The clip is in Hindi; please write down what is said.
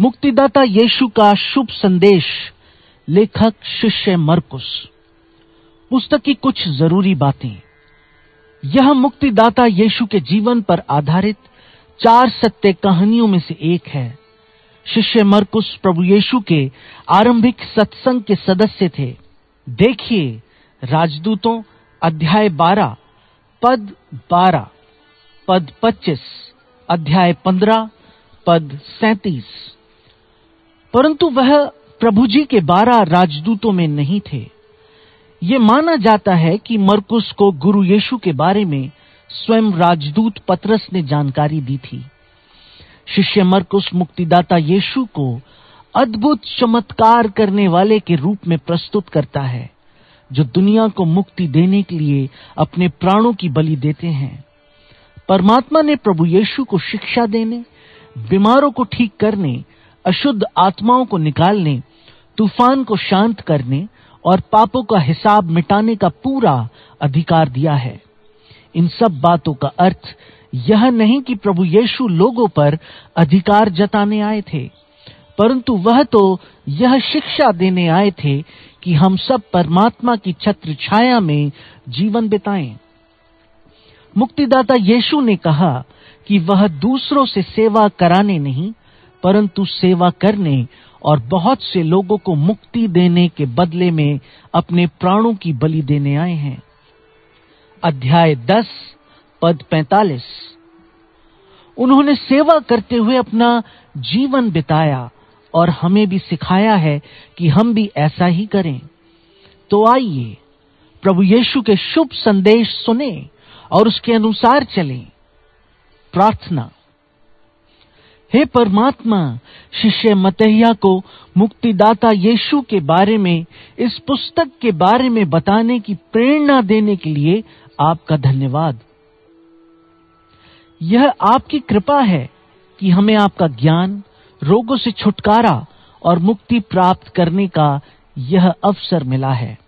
मुक्तिदाता यीशु का शुभ संदेश, लेखक शिष्य मरकुस। पुस्तक की कुछ ज़रूरी बातें। यह मुक्तिदाता यीशु के जीवन पर आधारित चार सत्य कहानियों में से एक है। शिष्य मरकुस प्रभु यीशु के आरंभिक सत्संग के सदस्य थे। देखिए राजदूतों, अध्याय 12 पद 12 पद 25 अध्याय 15 पद 37 परंतु वह प्रभु जी के बारह राजदूतों में नहीं थे। ये माना जाता है कि मरकुस को गुरु यीशु के बारे में स्वयं राजदूत पत्रस ने जानकारी दी थी। शिष्य मरकुस मुक्तिदाता यीशु को अद्भुत चमत्कार करने वाले के रूप में प्रस्तुत करता है, जो दुनिया को मुक्ति देने के लिए अपने प्राणों की बलि देते हैं। परमात्मा ने प्रभु यीशु को शिक्षा देने, बीमारों को ठीक करने अशुद्ध आत्माओं को निकालने, तूफ़ान को शांत करने और पापों का हिसाब मिटाने का पूरा अधिकार दिया है। इन सब बातों का अर्थ यह नहीं कि प्रभु यीशु लोगों पर अधिकार जताने आए थे, परंतु वह तो यह शिक्षा देने आए थे कि हम सब परमात्मा की छत्र छाया में जीवन बिताएँ। मुक्तिदाता यीशु ने कहा कि वह दूसरों से सेवा कराने नहीं परंतु सेवा करने और बहुत से लोगों को मुक्ति देने के बदले में अपने प्राणों की बलि देने आए हैं। अध्याय 10 पद 45 उन्होंने सेवा करते हुए अपना जीवन बिताया और हमें भी सिखाया है कि हम भी ऐसा ही करें। तो आइए, प्रभु यीशु के शुभ संदेश सुने और उसके अनुसार चलें। प्रार्थना। हे परमात्मा, शिष्य मतहिया को मुक्तिदाता यीशु के बारे में, इस पुस्तक के बारे में बताने की प्रेरणा देने के लिए आपका धन्यवाद। यह आपकी कृपा है कि हमें आपका ज्ञान, रोगों से छुटकारा और मुक्ति प्राप्त करने का यह अवसर मिला है।